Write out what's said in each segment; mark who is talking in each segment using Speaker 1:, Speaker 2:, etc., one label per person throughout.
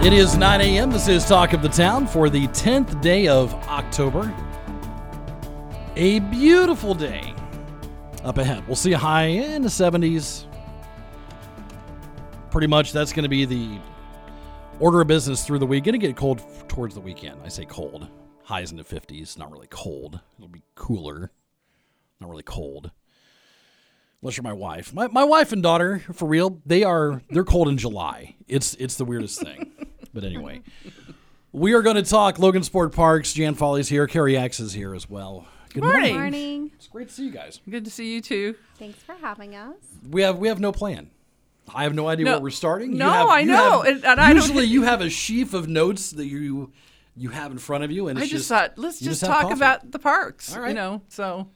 Speaker 1: It is 9 a.m. This is Talk of the Town for the 10th day of October. A beautiful day up ahead. We'll see a high in the 70s. Pretty much that's going to be the order of business through the week. Going to get cold towards the weekend. I say cold. Highs in the 50s. Not really cold. It'll be cooler. Not really cold. Unless you're my wife. My, my wife and daughter, for real, they are they're cold in July. It's it's the weirdest thing. But anyway, we are going to talk Logansport Parks. Jan Foley's here. Carrie Axe is here as well. Good
Speaker 2: Morning.
Speaker 3: Morning.
Speaker 1: It's great to see you guys.
Speaker 2: Good to see you too.
Speaker 3: Thanks for having us.
Speaker 1: We have we have no plan. I have no idea
Speaker 2: No.
Speaker 1: what we're starting. You
Speaker 2: No,
Speaker 1: have-
Speaker 2: I
Speaker 1: you
Speaker 2: know,
Speaker 1: have-
Speaker 2: and- and I don't-
Speaker 1: usually you have a sheaf of notes that you you have in front of you, and
Speaker 2: I
Speaker 1: it's
Speaker 2: just,
Speaker 1: just
Speaker 2: thought let's
Speaker 1: you
Speaker 2: just,
Speaker 1: have
Speaker 2: talk
Speaker 1: coffee.
Speaker 2: about the parks.
Speaker 1: All right.
Speaker 2: You know, so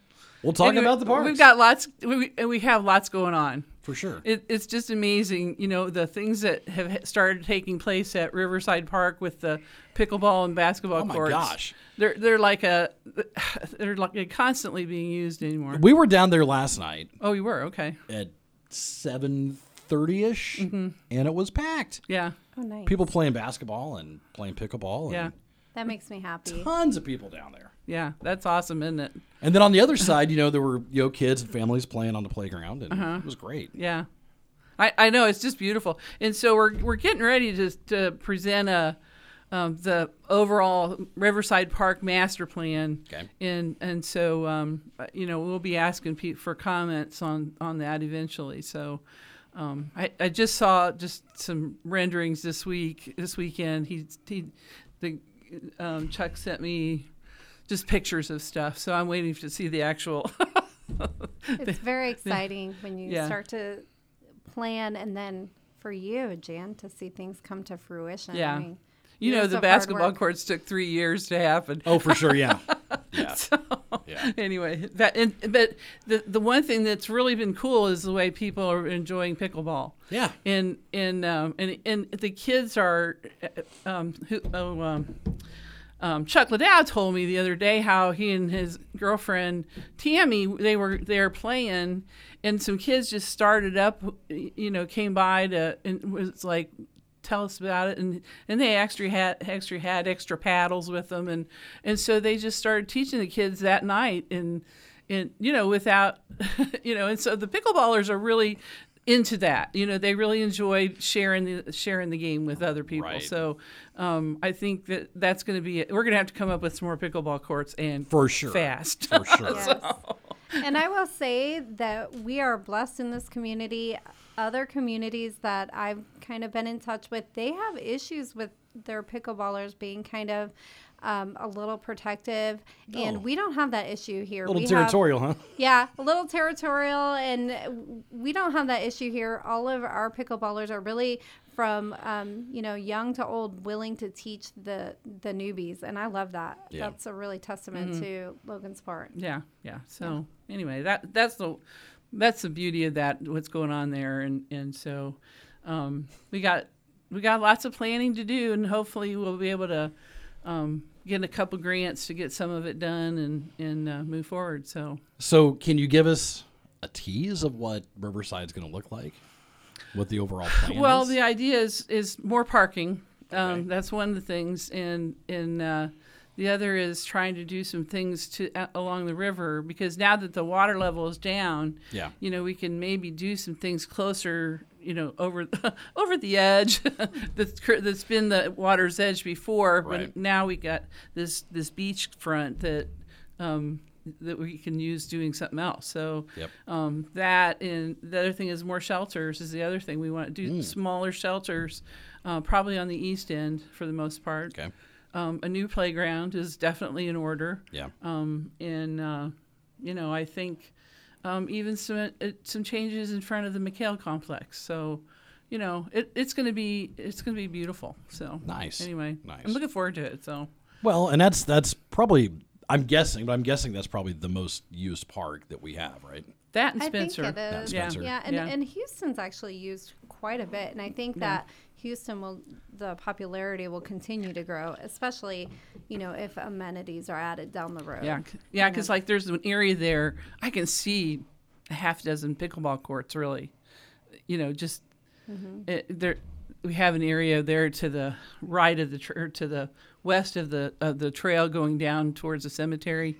Speaker 1: We'll talk
Speaker 2: Anyway,
Speaker 1: about the parks.
Speaker 2: We've got lots. We, and we have lots going on.
Speaker 1: For sure.
Speaker 2: It, it's just amazing, you know, the things that have started taking place at Riverside Park with the pickleball and basketball courts.
Speaker 1: Oh my
Speaker 2: courts.
Speaker 1: gosh.
Speaker 2: they're they're like a they're like constantly being used anymore.
Speaker 1: we were down there last night
Speaker 2: oh, you were okay.
Speaker 1: at seven thirty ish,
Speaker 2: Mm-hmm.
Speaker 1: and it was packed.
Speaker 2: Yeah,
Speaker 3: Oh, nice.
Speaker 1: People playing basketball and playing pickleball. And
Speaker 2: yeah,
Speaker 3: that makes me happy.
Speaker 1: tons of people down there.
Speaker 2: Yeah. That's awesome, isn't it?
Speaker 1: And then on the other side, you know, there were you know kids and families playing on the playground, and
Speaker 2: Uh-huh.
Speaker 1: it was great.
Speaker 2: Yeah, I, I know it's just beautiful, and so we're we're getting ready to to present a um, the overall Riverside Park master plan.
Speaker 1: Okay.
Speaker 2: And and so um, you know we'll be asking pe- for comments on on that eventually. So. Um, I, I just saw just some renderings this week this weekend. He he the um, Chuck sent me just pictures of stuff, so I'm waiting to see the actual.
Speaker 3: It's very exciting when you
Speaker 2: Yeah.
Speaker 3: start to plan and then for you, Jan, to see things come to fruition.
Speaker 2: Yeah.
Speaker 3: I mean,
Speaker 2: you know, the basketball courts took three years to happen.
Speaker 1: Oh, for sure, yeah, yeah, yeah.
Speaker 2: anyway, that and, but the the one thing that's really been cool is the way people are enjoying pickleball.
Speaker 1: Yeah.
Speaker 2: And and um, and and the kids are, uh, um, who oh um, um, Chuck Liddell told me the other day how he and his girlfriend Tammy they were there playing, and some kids just started up, you know, came by to and was like. Tell us about it, and and they actually had extra had extra paddles with them, and and so they just started teaching the kids that night, and and you know without, you know, and so the pickleballers are really into that. You know, they really enjoy sharing the sharing the game with other people.
Speaker 1: Right.
Speaker 2: So um, I think that that's going to be. It. We're going to have to come up with some more pickleball courts and
Speaker 1: For sure.
Speaker 2: fast.
Speaker 1: for sure.
Speaker 3: Yes. and I will say that we are blessed in this community. Other communities that I've kind of been in touch with, they have issues with their pickleballers being kind of um, a little protective,
Speaker 1: Oh.
Speaker 3: and we don't have that issue here.
Speaker 1: A little
Speaker 3: we
Speaker 1: territorial, huh?
Speaker 3: Yeah, a little territorial, and we don't have that issue here. All of our pickleballers are really from um, you know young to old, willing to teach the the newbies, and I love that.
Speaker 1: Yeah.
Speaker 3: That's a really testament to Logansport.
Speaker 2: Yeah, yeah. So anyway, that that's the that's the beauty of that. What's going on there, and and so um, we got we got lots of planning to do, and hopefully we'll be able to um, get a couple grants to get some of it done and and uh, move forward. So
Speaker 1: So, can you give us a tease of what Riverside's going to look like? What the overall plan
Speaker 2: Well,
Speaker 1: is?
Speaker 2: the idea is is more parking. Um,
Speaker 1: Okay.
Speaker 2: That's one of the things, and and uh, the other is trying to do some things to uh, along the river because now that the water level is down,
Speaker 1: Yeah.
Speaker 2: you know, we can maybe do some things closer, you know, over over the edge that's that's been the water's edge before,
Speaker 1: Right.
Speaker 2: but now we got this this beach front that. Um, that we can use doing something else. So
Speaker 1: Yep.
Speaker 2: um, that and the other thing is more shelters is the other thing we want to do
Speaker 1: Mm.
Speaker 2: smaller shelters, uh, probably on the east end for the most part.
Speaker 1: Okay.
Speaker 2: Um, a new playground is definitely in order.
Speaker 1: Yeah.
Speaker 2: Um, and uh, you know I think um, even some uh, some changes in front of the McHale complex. So you know it, it's going to be it's going to be beautiful. So
Speaker 1: Nice.
Speaker 2: Anyway,
Speaker 1: Nice.
Speaker 2: I'm looking forward to it. So
Speaker 1: Well, and that's that's probably I'm guessing, but I'm guessing that's probably the most used park that we have, right?
Speaker 2: That and
Speaker 3: I
Speaker 2: Spencer.
Speaker 3: think it is.
Speaker 1: Yeah, Spencer.
Speaker 3: Yeah, and,
Speaker 2: Yeah.
Speaker 3: and Houston's actually used quite a bit, and I think that Houston will the popularity will continue to grow, especially you know if amenities are added down the road.
Speaker 2: Yeah, yeah, because like there's an area there I can see a half dozen pickleball courts. Really, you know, just
Speaker 3: Mm-hmm.
Speaker 2: it, there. We have an area there to the right of the tr- to the west of the of the trail going down towards the cemetery.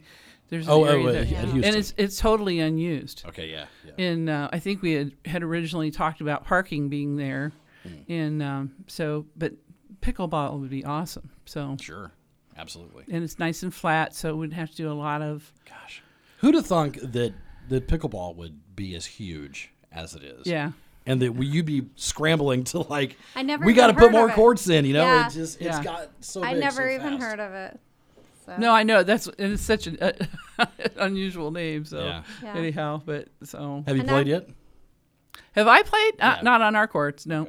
Speaker 2: There's an
Speaker 1: Oh, oh,
Speaker 2: area there,
Speaker 1: at
Speaker 2: and it's it's totally unused.
Speaker 1: Okay, yeah, yeah.
Speaker 2: And uh, I think we had, had originally talked about parking being there,
Speaker 1: Hmm.
Speaker 2: and um, so but pickleball would be awesome. So
Speaker 1: Sure, absolutely.
Speaker 2: and it's nice and flat, so we'd have to do a lot of
Speaker 1: Gosh, who'd have thunk that that pickleball would be as huge as it is?
Speaker 2: yeah.
Speaker 1: and that we, you'd be scrambling to like.
Speaker 3: I never
Speaker 1: We got to put more courts in. You know,
Speaker 3: Yeah.
Speaker 1: it just it's
Speaker 2: Yeah.
Speaker 1: got so.
Speaker 3: I
Speaker 1: big
Speaker 3: never
Speaker 1: so
Speaker 3: even
Speaker 1: fast.
Speaker 3: heard of it. So.
Speaker 2: No, I know that's and it's such an uh, unusual name. So
Speaker 1: Yeah.
Speaker 3: Yeah.
Speaker 2: anyhow, but so
Speaker 1: Have you
Speaker 3: And
Speaker 1: played
Speaker 3: I-
Speaker 1: yet?
Speaker 2: have I played? Uh, not on our courts. No,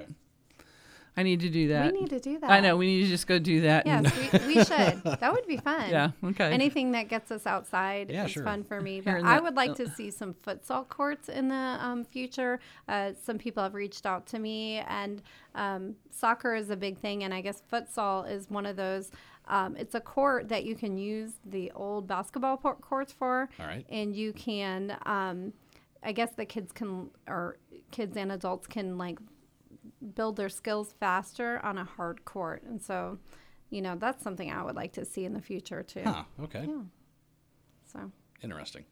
Speaker 2: I need to do that.
Speaker 3: we need to do that.
Speaker 2: I know we need to just go do that. and-
Speaker 3: Yes, we, we should. That would be fun.
Speaker 2: yeah. Okay.
Speaker 3: Anything that gets us outside
Speaker 1: Yeah,
Speaker 3: is
Speaker 1: sure.
Speaker 3: fun for me. But I would like to see some futsal courts in the um, future. Uh, some people have reached out to me, and um, soccer is a big thing, and I guess futsal is one of those. Um, it's a court that you can use the old basketball por- courts for,
Speaker 1: All right.
Speaker 3: and you can. Um, I guess the kids can, or kids and adults can like build their skills faster on a hard court, and so, you know, that's something I would like to see in the future too.
Speaker 1: Huh. Okay.
Speaker 3: So.
Speaker 1: Interesting.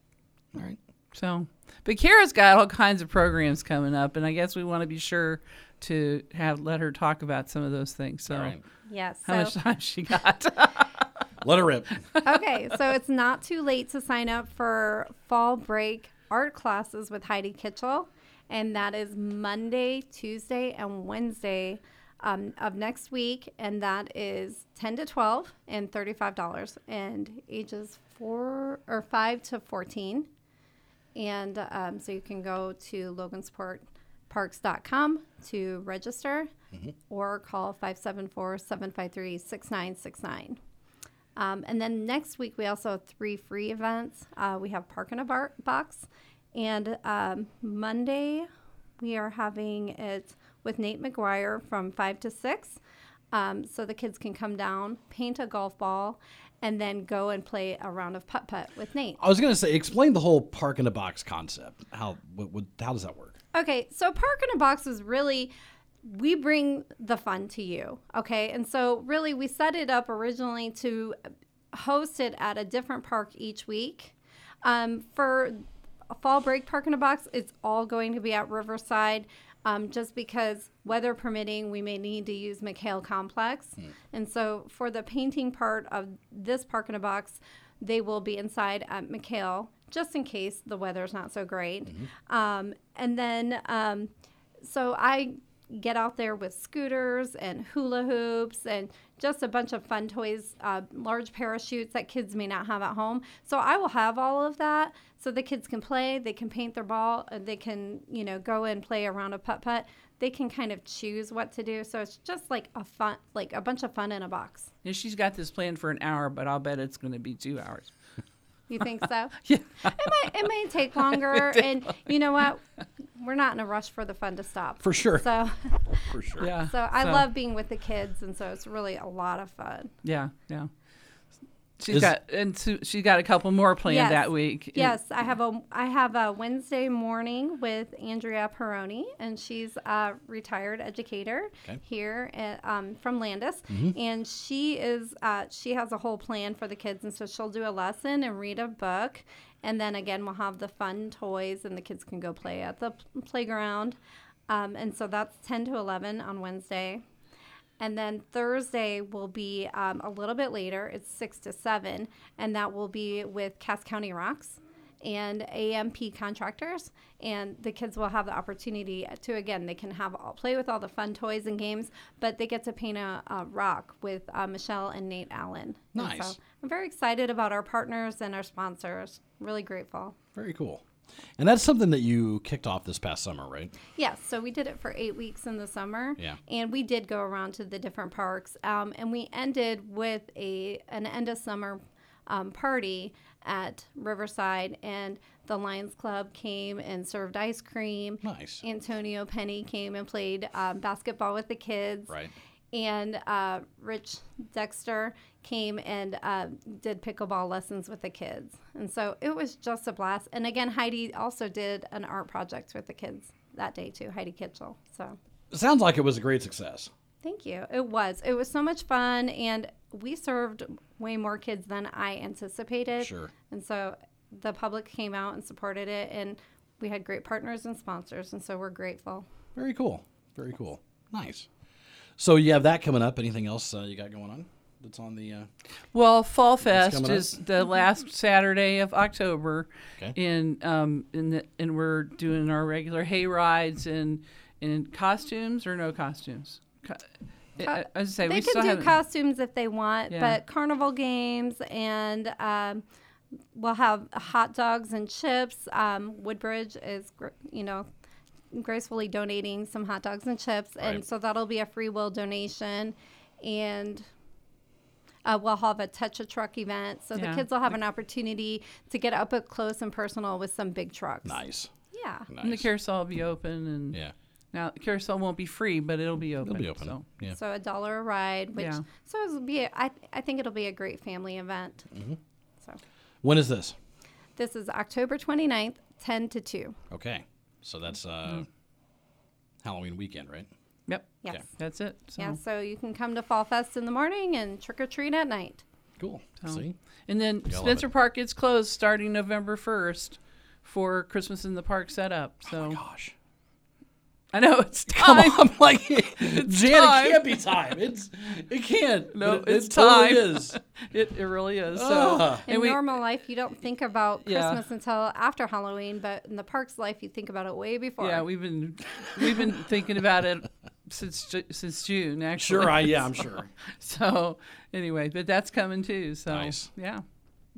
Speaker 1: All right.
Speaker 2: So, but Kara's got all kinds of programs coming up, and I guess we want to be sure to have let her talk about some of those things. So,
Speaker 1: All right.
Speaker 3: Yes.
Speaker 2: how much time she got?
Speaker 1: Let her rip.
Speaker 3: okay, so it's not too late to sign up for fall break art classes with Heidi Kitchell, and that is Monday, Tuesday, and Wednesday um, of next week, and that is ten to twelve and thirty-five dollars, and ages four or five to fourteen, and um, so you can go to logansportparks.com to register, or call 574-753-6969. Um, and then next week, we also have three free events. Uh, we have Park in a Bar- Box. And um, Monday, we are having it with Nate McGuire from 5 to 6. Um, so the kids can come down, paint a golf ball, and then go and play a round of putt putt with Nate.
Speaker 1: I was gonna say, explain the whole park in a box concept. How what, what, how does that work?
Speaker 3: Okay, so Park in a Box is really we bring the fun to you. Okay, and so really we set it up originally to host it at a different park each week. Um, for a fall break Park in a Box, it's all going to be at Riverside. Um, just because weather permitting, we may need to use McHale Complex. And so for the painting part of this Park in a Box, they will be inside at McHale just in case the weather's not so great. Um, and then, um, so I get out there with scooters and hula hoops and just a bunch of fun toys, uh, large parachutes that kids may not have at home. So I will have all of that so the kids can play, they can paint their ball, and they can, you know, go and play around a round of putt putt. They can kind of choose what to do. So it's just like a fun, like a bunch of fun in a box.
Speaker 2: and she's got this planned for an hour, but I'll bet it's going to be two hours.
Speaker 3: You think so?
Speaker 2: Yeah.
Speaker 3: It might, it may take longer. and you know what? We're not in a rush for the fun to stop.
Speaker 1: For sure.
Speaker 3: So,
Speaker 1: For sure.
Speaker 2: Yeah.
Speaker 3: so I love being with the kids, and so it's really a lot of fun.
Speaker 2: Yeah. Yeah. She's
Speaker 1: Is-
Speaker 2: got and so she got a couple more planned
Speaker 3: Yes.
Speaker 2: that week.
Speaker 3: Yes, I have a I have a Wednesday morning with Andrea Peroni, and she's a retired educator
Speaker 1: Okay.
Speaker 3: here at, um, from Landis, and she is uh, she has a whole plan for the kids, and so she'll do a lesson and read a book, and then again we'll have the fun toys, and the kids can go play at the p- playground, um, and so that's ten to eleven on Wednesday. And then Thursday will be um, a little bit later. It's 6 to 7. And that will be with Cass County Rocks and AMP contractors. And the kids will have the opportunity to, again, they can have all, play with all the fun toys and games, but they get to paint a, a rock with uh, Michelle and Nate Allen.
Speaker 1: Nice.
Speaker 3: so I'm very excited about our partners and our sponsors. Really grateful.
Speaker 1: Very cool. And that's something that you kicked off this past summer, right?
Speaker 3: Yes, so we did it for eight weeks in the summer.
Speaker 1: Yeah.
Speaker 3: And we did go around to the different parks. Um, and we ended with a an end of summer um, party at Riverside, and the Lions Club came and served ice cream.
Speaker 1: Nice.
Speaker 3: Antonio Penny came and played um, basketball with the kids.
Speaker 1: Right.
Speaker 3: And uh, Rich Dexter came and uh, did pickleball lessons with the kids. And so it was just a blast. And again, Heidi also did an art project with the kids that day too, Heidi Kitchell. So
Speaker 1: Sounds like it was a great success.
Speaker 3: thank you. It was. It was so much fun. And we served way more kids than I anticipated.
Speaker 1: Sure.
Speaker 3: And so the public came out and supported it. And we had great partners and sponsors. And so we're grateful.
Speaker 1: Very cool. Very cool. Nice. So you have that coming up. Anything else uh, you got going on that's on the? Uh,
Speaker 2: Well, Fall Fest is the last Saturday of October,
Speaker 1: Okay.
Speaker 2: and um, in the, and we're doing our regular hay rides and in costumes or no costumes. Co- I, I was say
Speaker 3: they
Speaker 2: we
Speaker 3: can
Speaker 2: still
Speaker 3: do costumes if they want,
Speaker 2: Yeah.
Speaker 3: but carnival games and um, we'll have hot dogs and chips. Um, Woodbridge is, you know, gracefully donating some hot dogs and chips,
Speaker 1: Right.
Speaker 3: and so that'll be a free will donation, and. Uh, we'll have a touch a truck event, so
Speaker 2: Yeah.
Speaker 3: the kids will have an opportunity to get up up close and personal with some big trucks.
Speaker 1: nice.
Speaker 3: Yeah.
Speaker 2: And the carousel will be open, and
Speaker 1: Yeah.
Speaker 2: now the carousel won't be free, but it'll be open.
Speaker 1: It'll be open.
Speaker 2: So.
Speaker 1: Yeah.
Speaker 3: So a dollar a ride, which
Speaker 2: Yeah.
Speaker 3: so it'll be. A, I I think it'll be a great family event.
Speaker 1: Mm-hmm.
Speaker 3: So
Speaker 1: When is this?
Speaker 3: this is October 29th, 10 to 2.
Speaker 1: Okay. So that's uh, Halloween weekend, right?
Speaker 2: Yep.
Speaker 3: Yes.
Speaker 1: Okay.
Speaker 2: That's it. So.
Speaker 3: Yeah, so you can come to Fall Fest in the morning and trick or treat at night.
Speaker 1: Cool.
Speaker 2: So-
Speaker 1: See.
Speaker 2: And then
Speaker 1: Gotta
Speaker 2: Spencer. Park gets closed starting November 1st for Christmas in the Park setup. So
Speaker 1: Gosh.
Speaker 2: I know it's
Speaker 1: Come
Speaker 2: time.
Speaker 1: on, I'm like, Jan,
Speaker 2: time.
Speaker 1: it can't be time. It's it can't.
Speaker 2: No,
Speaker 1: but it,
Speaker 2: it's
Speaker 1: it totally
Speaker 2: time.
Speaker 1: is.
Speaker 2: It, it really is. So.
Speaker 3: In
Speaker 2: we,
Speaker 3: normal life, you don't think about
Speaker 2: Yeah.
Speaker 3: Christmas until after Halloween, but in the park's life, you think about it way before.
Speaker 2: yeah, we've been we've been thinking about it since since June actually.
Speaker 1: Sure. I yeah. I'm sure.
Speaker 2: So anyway, but that's coming too. So
Speaker 1: Nice.
Speaker 2: yeah,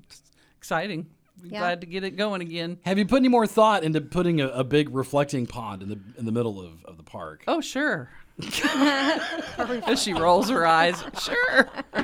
Speaker 2: It's exciting.
Speaker 3: Yeah.
Speaker 2: Glad to get it going again.
Speaker 1: Have you put any more thought into putting a, a big reflecting pond in the in the middle of, of the park?
Speaker 2: Oh sure. As she rolls her eyes, sure.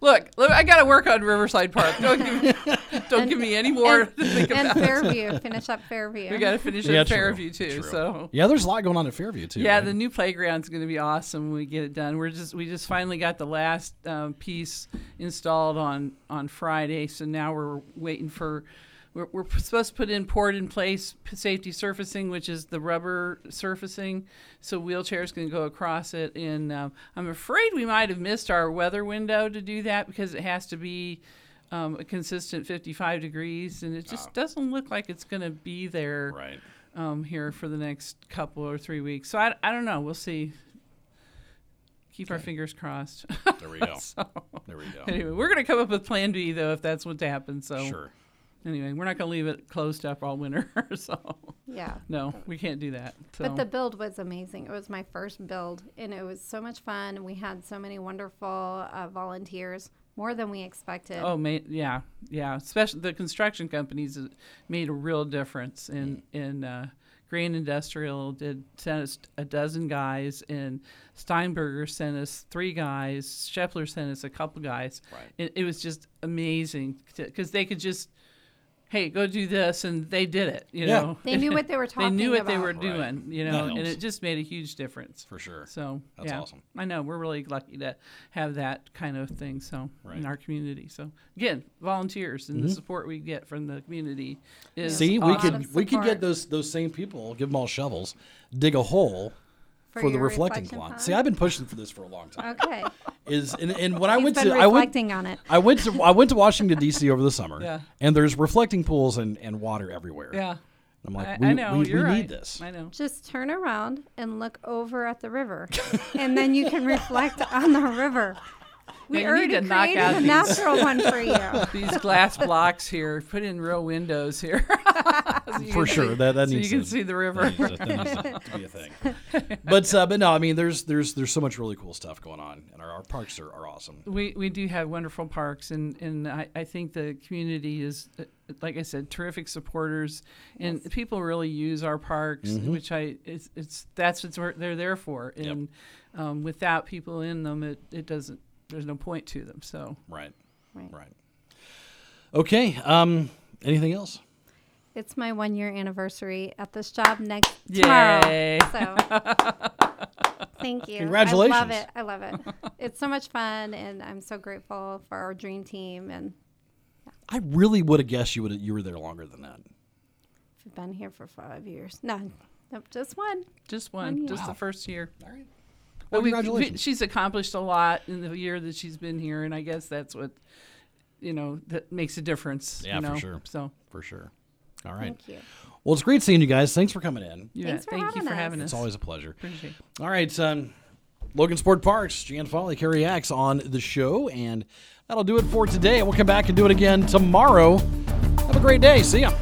Speaker 2: look, look, I got to work on Riverside Park. Don't give me, don't give me any more
Speaker 3: and,
Speaker 2: to think
Speaker 3: and
Speaker 2: about.
Speaker 3: Fairview, finish up Fairview.
Speaker 2: We got to finish
Speaker 1: Yeah,
Speaker 2: at
Speaker 1: true,
Speaker 2: Fairview too.
Speaker 1: true.
Speaker 2: So
Speaker 1: Yeah, there's a lot going on at Fairview too.
Speaker 2: yeah,
Speaker 1: right?
Speaker 2: the new playground's going to be awesome when we get it done. We're just we just finally got the last um, piece installed on on Friday, so now we're waiting for. We're, we're supposed to put in poured in place safety surfacing, which is the rubber surfacing, so wheelchairs can go across it. And um, I'm afraid we might have missed our weather window to do that because it has to be um, a consistent 55 degrees, and it just doesn't look like it's going to be there
Speaker 1: right.
Speaker 2: um, here for the next couple or three weeks. So I, I don't know. We'll see. Keep our fingers crossed.
Speaker 1: There we go.
Speaker 2: so,
Speaker 1: There we go.
Speaker 2: anyway, we're going to come up with Plan B though if that's what happens. So
Speaker 1: Sure.
Speaker 2: Anyway, we're not going to leave it closed up all winter. so
Speaker 3: Yeah.
Speaker 2: no, we can't do that. So.
Speaker 3: But the build was amazing. It was my first build, and it was so much fun. We had so many wonderful uh, volunteers, more than we expected.
Speaker 2: Oh, ma- yeah, yeah. Especially the construction companies uh, made a real difference. In in uh, Grain Industrial did sent us a dozen guys, and Steinberger sent us three guys. Scheffler sent us a couple guys.
Speaker 1: Right.
Speaker 2: It, it was just amazing because they could just, hey, go do this, and they did it. You
Speaker 1: Yeah.
Speaker 2: know,
Speaker 3: They knew what they were talking.
Speaker 2: they knew
Speaker 3: talking
Speaker 2: what they
Speaker 3: about.
Speaker 2: were
Speaker 1: Right.
Speaker 2: doing. You know, and it just made a huge difference.
Speaker 1: For sure.
Speaker 2: So
Speaker 1: That's
Speaker 2: yeah,
Speaker 1: awesome.
Speaker 2: I know we're really lucky to have that kind of thing. So
Speaker 1: Right.
Speaker 2: in our community. So again, volunteers and the support we get from the community is
Speaker 1: Mm-hmm. See, we
Speaker 2: awesome.
Speaker 3: lot
Speaker 1: could we could get those those same people, give them all shovels, dig a hole for,
Speaker 3: For
Speaker 1: the reflecting
Speaker 3: reflection
Speaker 1: pond.
Speaker 3: pond?
Speaker 1: See, I've been pushing for this for a long time.
Speaker 3: Okay.
Speaker 1: Is and, and when I
Speaker 3: He's
Speaker 1: went
Speaker 3: been
Speaker 1: to I went
Speaker 3: reflecting on it.
Speaker 1: I went to I went to Washington D.C. over the summer.
Speaker 2: Yeah.
Speaker 1: And there's reflecting pools and, and water everywhere.
Speaker 2: Yeah,
Speaker 1: I'm like,
Speaker 2: I,
Speaker 1: we,
Speaker 2: I know
Speaker 1: we,
Speaker 2: you're
Speaker 1: we
Speaker 2: right.
Speaker 1: need this.
Speaker 2: I know.
Speaker 3: Just turn around and look over at the river, and then you can reflect on the river. We
Speaker 2: Yeah, you need
Speaker 3: already
Speaker 2: to knock out
Speaker 3: a
Speaker 2: these-
Speaker 3: natural one for you.
Speaker 2: These glass blocks here, put in real windows here. So
Speaker 1: For sure,
Speaker 2: see-
Speaker 1: that- that
Speaker 2: so
Speaker 1: needs
Speaker 2: you can
Speaker 1: to-
Speaker 2: see the river.
Speaker 1: That needs to, that needs to- to be a thing. But uh, but no, I mean, there's there's there's so much really cool stuff going on, and our, our parks are, are awesome.
Speaker 2: We we do have wonderful parks, and and I, I think the community is, uh, like I said, terrific supporters, and people really use our parks,
Speaker 1: Mm-hmm.
Speaker 2: which I it's, it's that's what they're there for, and um, without people in them, it, it doesn't there's no point to them. So
Speaker 1: Right.
Speaker 3: Right.
Speaker 1: Right. Okay. Um. Anything else?
Speaker 3: It's my one year anniversary at this job next tomorrow. So thank you. Congratulations. I love it. I love it. It's so much fun and I'm so grateful for our dream team and
Speaker 1: I really would have guessed you would you were there longer than that.
Speaker 3: I've been here for five years. No, nope, just one.
Speaker 2: Just one,
Speaker 3: One
Speaker 2: just
Speaker 1: year.
Speaker 2: the first year.
Speaker 1: All right.
Speaker 2: But
Speaker 1: Well,
Speaker 2: we-
Speaker 1: congratulations.
Speaker 2: she's accomplished a lot in the year that she's been here, and I guess that's what you know that makes a difference.
Speaker 1: Yeah,
Speaker 2: you
Speaker 1: for
Speaker 2: know?
Speaker 1: sure.
Speaker 2: So
Speaker 1: For sure. All right.
Speaker 3: Thank you.
Speaker 1: Well, it's great seeing you guys. Thanks for coming in.
Speaker 2: you
Speaker 3: Thanks for
Speaker 2: thank you
Speaker 3: having
Speaker 2: for
Speaker 3: us.
Speaker 2: having us.
Speaker 1: It's always a pleasure.
Speaker 2: Appreciate it.
Speaker 1: All right, um, Logansport Parks, Jan Foley, Carrie Axe on the show, and that'll do it for today. We'll come back and do it again tomorrow. Have a great day. See ya.